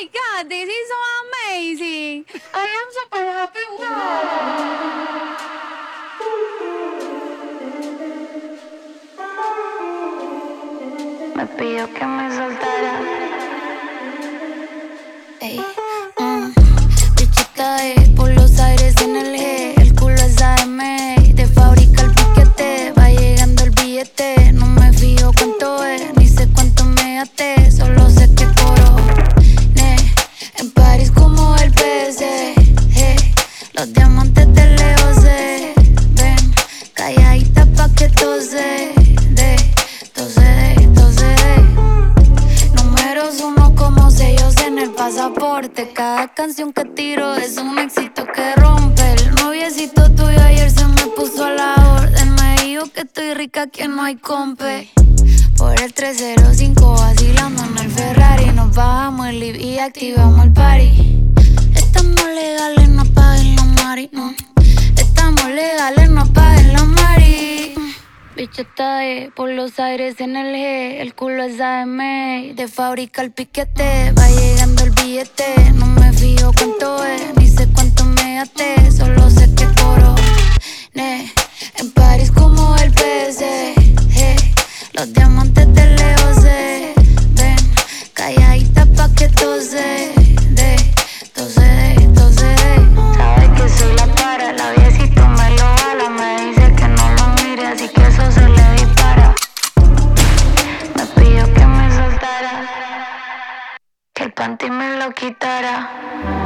my god, this is so amazing. I am super happy. Me pidió que me soltara. Ey, mm. Bichita es Los diamantes de Leo se ven. Calladita pa' que tose. De. Tose de. Tose de. Números uno como sellos en el pasaporte. Cada canción que tiro es un éxito que rompe. El noviecito tuyo ayer se me puso a la orden. Me dijo que estoy rica, que no hay compe. Por el 305 vacilando en el Ferrari. Nos bajamos el live y activamos el party. Bicho está de por los aires en el G. El culo es AM. De fábrica el piquete. Va llegando el billete. No me fío cuánto es. Ni sé cuánto me gasté. Solo sé que coro. Ne. En París como el PC. Hey. Los diamantes panty me lo quitara.